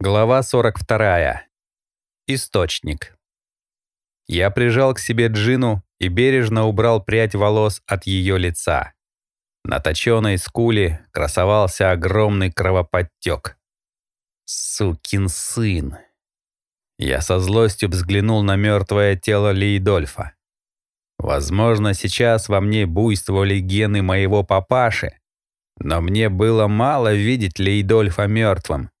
Глава 42. Источник. Я прижал к себе Джину и бережно убрал прядь волос от ее лица. На точенной скуле красовался огромный кровоподтек. Сукин сын. Я со злостью взглянул на мертвое тело Лейдольфа. Возможно, сейчас во мне буйствовали гены моего папаши, но мне было мало видеть Лейдольфа мертвым.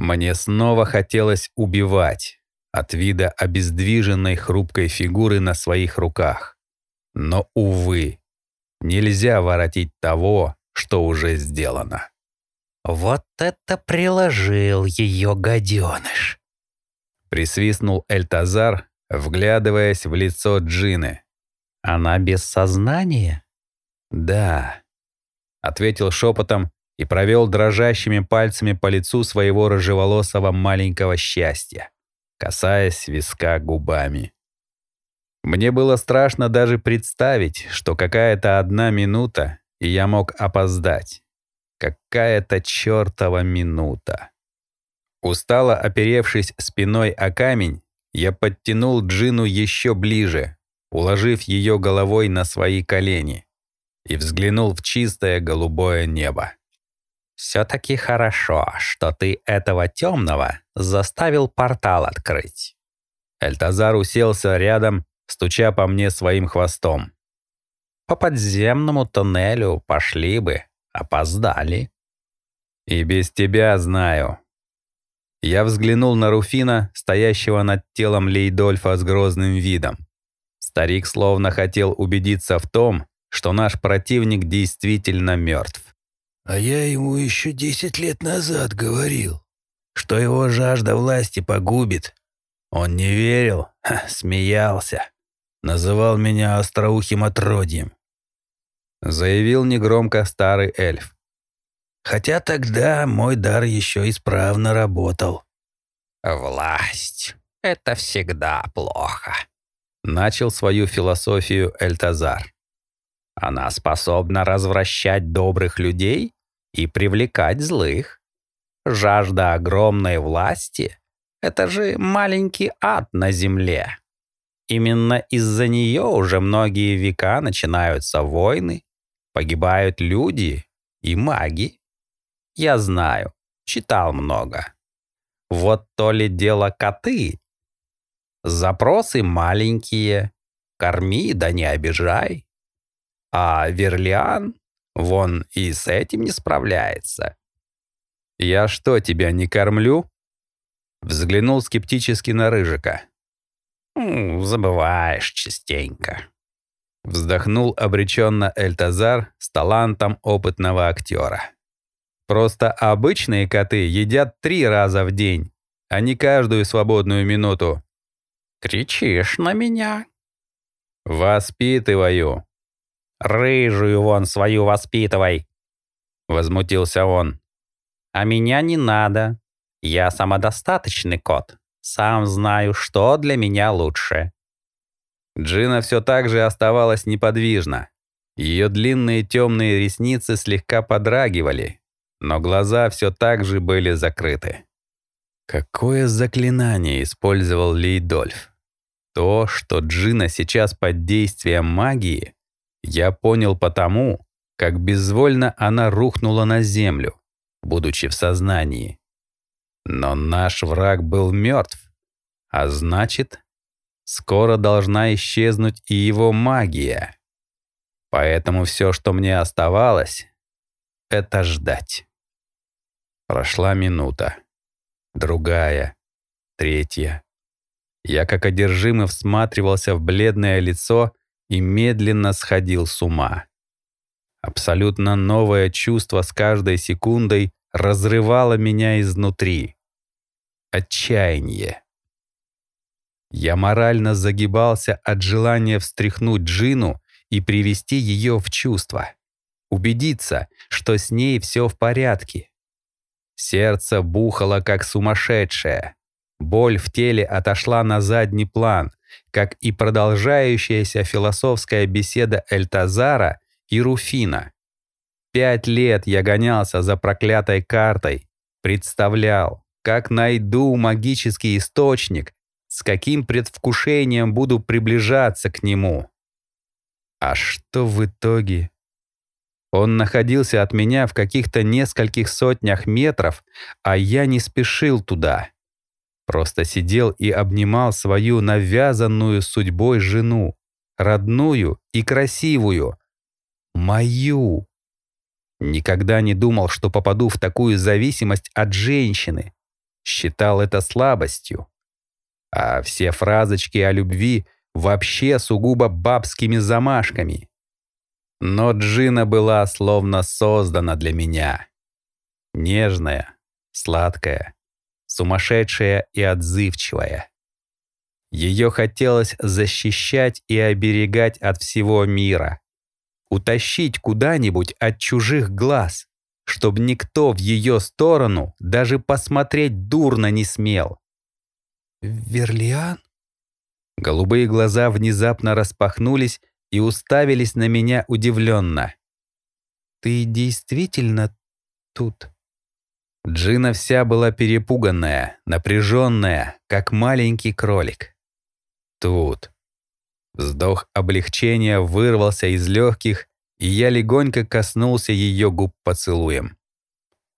Мне снова хотелось убивать от вида обездвиженной хрупкой фигуры на своих руках. Но, увы, нельзя воротить того, что уже сделано. «Вот это приложил ее гаденыш!» Присвистнул Эльтазар, вглядываясь в лицо Джины. «Она без сознания?» «Да», — ответил шепотом и провел дрожащими пальцами по лицу своего рыжеволосого маленького счастья, касаясь виска губами. Мне было страшно даже представить, что какая-то одна минута, и я мог опоздать. Какая-то чертова минута. Устало оперевшись спиной о камень, я подтянул Джину еще ближе, уложив ее головой на свои колени, и взглянул в чистое голубое небо. «Все-таки хорошо, что ты этого темного заставил портал открыть». Эльтазар уселся рядом, стуча по мне своим хвостом. «По подземному тоннелю пошли бы, опоздали». «И без тебя знаю». Я взглянул на Руфина, стоящего над телом Лейдольфа с грозным видом. Старик словно хотел убедиться в том, что наш противник действительно мертв. А я ему еще десять лет назад говорил, что его жажда власти погубит. Он не верил, ха, смеялся, называл меня остроухим отродьем. Заявил негромко старый эльф. Хотя тогда мой дар еще исправно работал. «Власть — это всегда плохо», — начал свою философию Эльтазар. Она способна развращать добрых людей и привлекать злых. Жажда огромной власти — это же маленький ад на земле. Именно из-за нее уже многие века начинаются войны, погибают люди и маги. Я знаю, читал много. Вот то ли дело коты. Запросы маленькие, корми да не обижай. А Верлиан, вон и с этим не справляется. «Я что, тебя не кормлю?» Взглянул скептически на Рыжика. «Забываешь частенько». Вздохнул обреченно Эльтазар с талантом опытного актера. «Просто обычные коты едят три раза в день, а не каждую свободную минуту». «Кричишь на меня?» «Воспитываю», «Рыжую вон свою воспитывай!» Возмутился он. «А меня не надо. Я самодостаточный кот. Сам знаю, что для меня лучше». Джина все так же оставалась неподвижна. Ее длинные темные ресницы слегка подрагивали, но глаза все так же были закрыты. Какое заклинание использовал Лейдольф? То, что Джина сейчас под действием магии, я понял потому, как безвольно она рухнула на землю, будучи в сознании. Но наш враг был мертв, а значит, скоро должна исчезнуть и его магия. Поэтому все, что мне оставалось, это ждать. Прошла минута, другая, третья. Я как одержимый всматривался в бледное лицо и медленно сходил с ума. Абсолютно новое чувство с каждой секундой разрывало меня изнутри. Отчаяние. Я морально загибался от желания встряхнуть Джину и привести ее в чувство. Убедиться, что с ней все в порядке. Сердце бухало как сумасшедшее. Боль в теле отошла на задний план, как и продолжающаяся философская беседа Эльтазара и Руфина. Пять лет я гонялся за проклятой картой, представлял, как найду магический источник, с каким предвкушением буду приближаться к нему. А что в итоге? Он находился от меня в каких-то нескольких сотнях метров, а я не спешил туда. Просто сидел и обнимал свою навязанную судьбой жену, родную и красивую. Мою. Никогда не думал, что попаду в такую зависимость от женщины. Считал это слабостью. А все фразочки о любви вообще сугубо бабскими замашками. Но Джина была словно создана для меня. Нежная, сладкая, сумасшедшая и отзывчивая. Ее хотелось защищать и оберегать от всего мира. Утащить куда-нибудь от чужих глаз, чтобы никто в ее сторону даже посмотреть дурно не смел. «Верлиан?» Голубые глаза внезапно распахнулись и уставились на меня удивленно. «Ты действительно тут?» Джина вся была перепуганная, напряженная, как маленький кролик. «Тут». Вздох облегчения вырвался из легких, и я легонько коснулся ее губ поцелуем.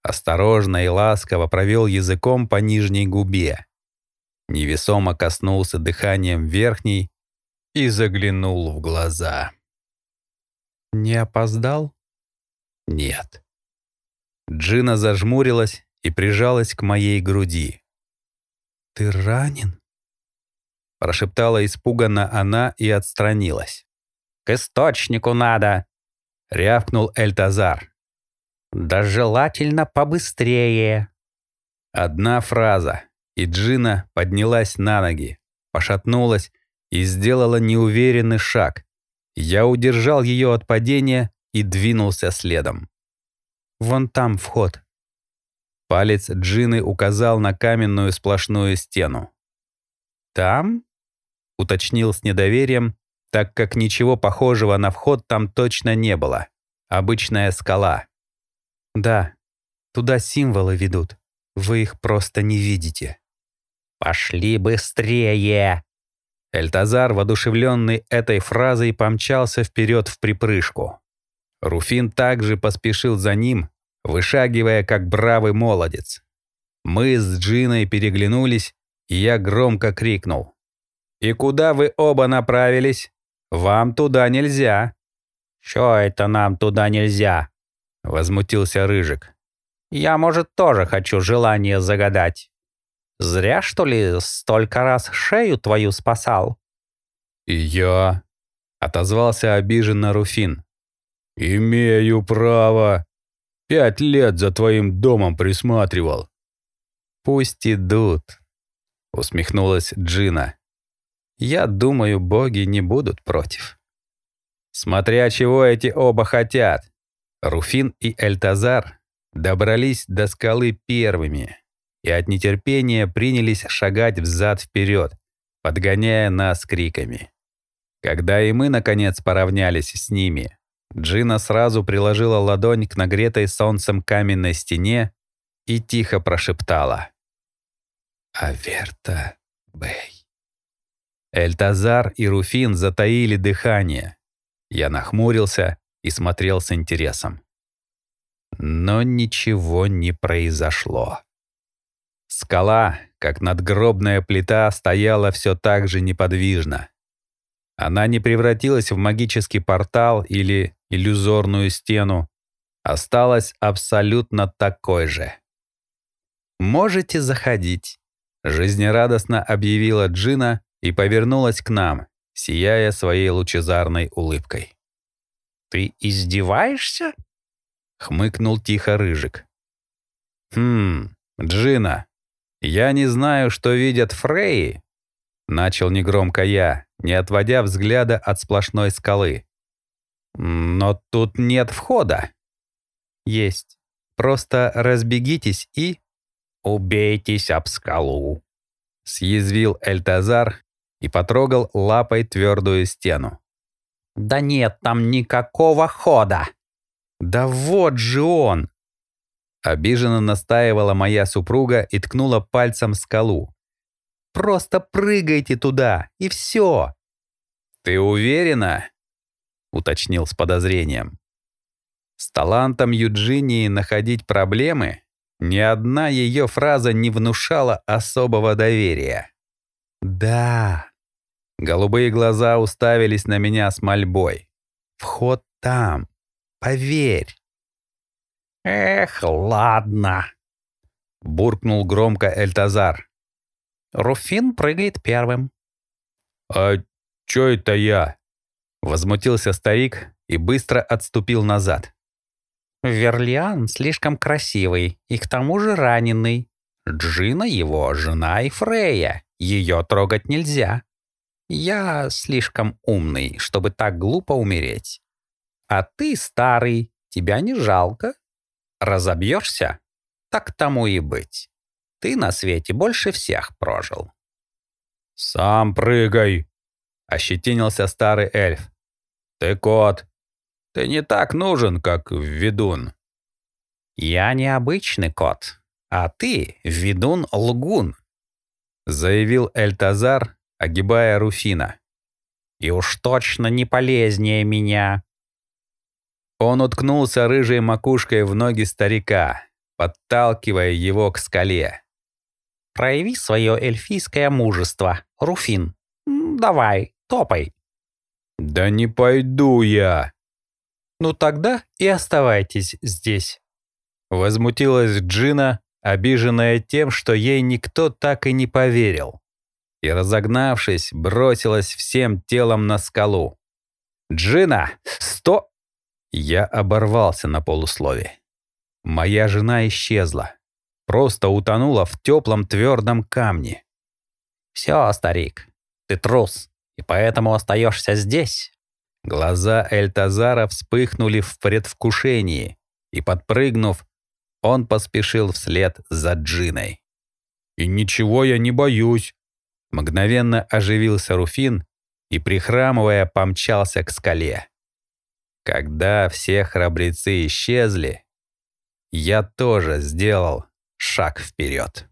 Осторожно и ласково провел языком по нижней губе. Невесомо коснулся дыханием верхней, и заглянул в глаза. «Не опоздал?» «Нет». Джина зажмурилась и прижалась к моей груди. «Ты ранен?» Прошептала испуганно она и отстранилась. «К источнику надо!» — рявкнул Эльтазар. «Да желательно побыстрее!» Одна фраза, и Джина поднялась на ноги, пошатнулась и сделала неуверенный шаг. Я удержал ее от падения и двинулся следом. «Вон там вход». Палец Джины указал на каменную сплошную стену. «Там?» — уточнил с недоверием, так как ничего похожего на вход там точно не было. Обычная скала. «Да, туда символы ведут. Вы их просто не видите». «Пошли быстрее!» Эльтазар, воодушевленный этой фразой, помчался вперед в припрыжку. Руфин также поспешил за ним, вышагивая как бравый молодец. Мы с Джиной переглянулись, и я громко крикнул. «И куда вы оба направились? Вам туда нельзя!» «Чё это нам туда нельзя?» — возмутился Рыжик. «Я, может, тоже хочу желание загадать». Зря, что ли, столько раз шею твою спасал?» «И я», — отозвался обиженно Руфин. «Имею право. Пять лет за твоим домом присматривал». «Пусть идут», — усмехнулась Джина. «Я думаю, боги не будут против». Смотря чего эти оба хотят. Руфин и Эльтазар добрались до скалы первыми и от нетерпения принялись шагать взад-вперед, подгоняя нас криками. Когда и мы, наконец, поравнялись с ними, Джина сразу приложила ладонь к нагретой солнцем каменной стене и тихо прошептала. «Аверта Бэй». Эльтазар и Руфин затаили дыхание. Я нахмурился и смотрел с интересом. Но ничего не произошло. Скала, как надгробная плита, стояла все так же неподвижно. Она не превратилась в магический портал или иллюзорную стену, осталась абсолютно такой же. «Можете заходить», — жизнерадостно объявила Джина и повернулась к нам, сияя своей лучезарной улыбкой. «Ты издеваешься?» — хмыкнул тихо Рыжик. «Хм, Джина, «Я не знаю, что видят Фреи», — начал негромко я, не отводя взгляда от сплошной скалы. «Но тут нет входа». «Есть. Просто разбегитесь и...» «Убейтесь об скалу», — съязвил Эльтазар и потрогал лапой твердую стену. «Да нет там никакого хода!» «Да вот же он!» Обиженно настаивала моя супруга и ткнула пальцем скалу. «Просто прыгайте туда, и все!» «Ты уверена?» — уточнил с подозрением. С талантом Юджинии находить проблемы ни одна ее фраза не внушала особого доверия. «Да». Голубые глаза уставились на меня с мольбой. «Вход там. Поверь». «Эх, ладно», — буркнул громко Эльтазар. «Руфин прыгает первым». «А чё это я?» — возмутился старик и быстро отступил назад. «Верлиан слишком красивый и к тому же раненый. Джина его жена и Фрея, ее трогать нельзя. Я слишком умный, чтобы так глупо умереть. А ты старый, тебя не жалко?» Разобьешься? Так тому и быть. Ты на свете больше всех прожил. «Сам прыгай!» — ощетинился старый эльф. «Ты кот. Ты не так нужен, как ведун». «Я не обычный кот, а ты ведун-лгун», — заявил Эльтазар, огибая Руфина. «И уж точно не полезнее меня». Он уткнулся рыжей макушкой в ноги старика, подталкивая его к скале. «Прояви свое эльфийское мужество, Руфин. Давай, топай». «Да не пойду я». «Ну тогда и оставайтесь здесь». Возмутилась Джина, обиженная тем, что ей никто так и не поверил. И, разогнавшись, бросилась всем телом на скалу. «Джина, сто...» Я оборвался на полуслове. Моя жена исчезла. Просто утонула в теплом твердом камне. «Все, старик, ты трус, поэтому остаешься здесь». Глаза Эльтазара вспыхнули в предвкушении, и, подпрыгнув, он поспешил вслед за Джиной. «И ничего я не боюсь!» Мгновенно оживился Руфин и, прихрамывая, помчался к скале. Когда все храбрецы исчезли, я тоже сделал шаг вперед.